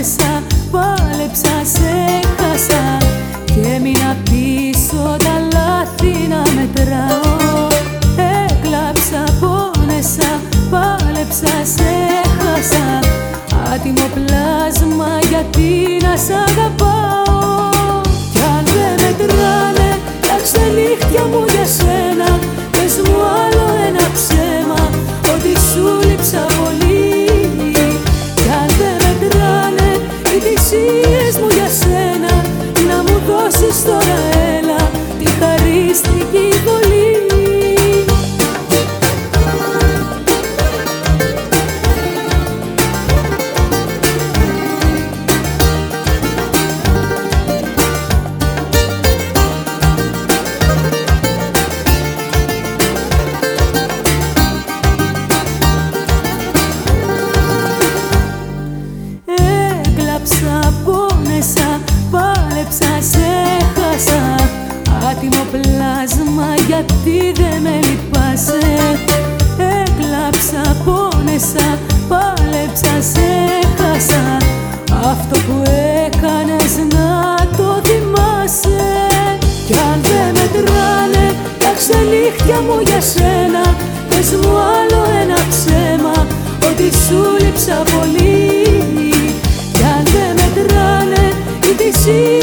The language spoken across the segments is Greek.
μέσα Πάλεψα, σε χάσα. Και μην πίσω τα λάθη να μετράω. Έκλαψα, πόνεσα, πάλεψα, σε χάσα. Άτιμο πλάσμα γιατί να σ' αγαπάω. Κι αν δεν μετράνε τα ξενύχτια μου χάζεψα, σε Άτιμο πλάσμα γιατί δεν με λυπάσαι. Έκλαψα, πόνεσα, πάλεψα, σε χάσα. Αυτό που έκανες να το θυμάσαι. Κι αν δεν μετράνε τα ξενύχτια μου για σένα Πες μου άλλο ένα ψέμα ότι σου λείψα πολύ. Κι αν δεν μετράνε η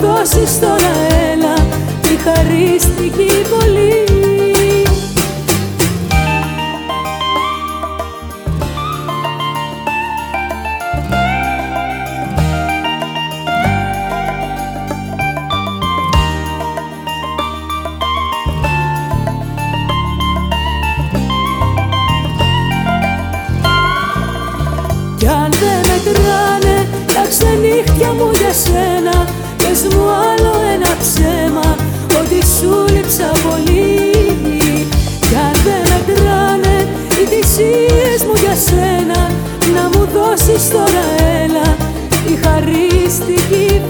δώσεις τώρα έλα Τη χαρίστικη πολύ. Κι αν δεν μετράνε τα ξενύχτια μου για σένα Πες μου άλλο ένα ψέμα ότι σου λείψα πολύ. Κι αν δεν μετράνε οι θυσίες μου για σένα Να μου δώσεις τώρα έλα η χαρίστικη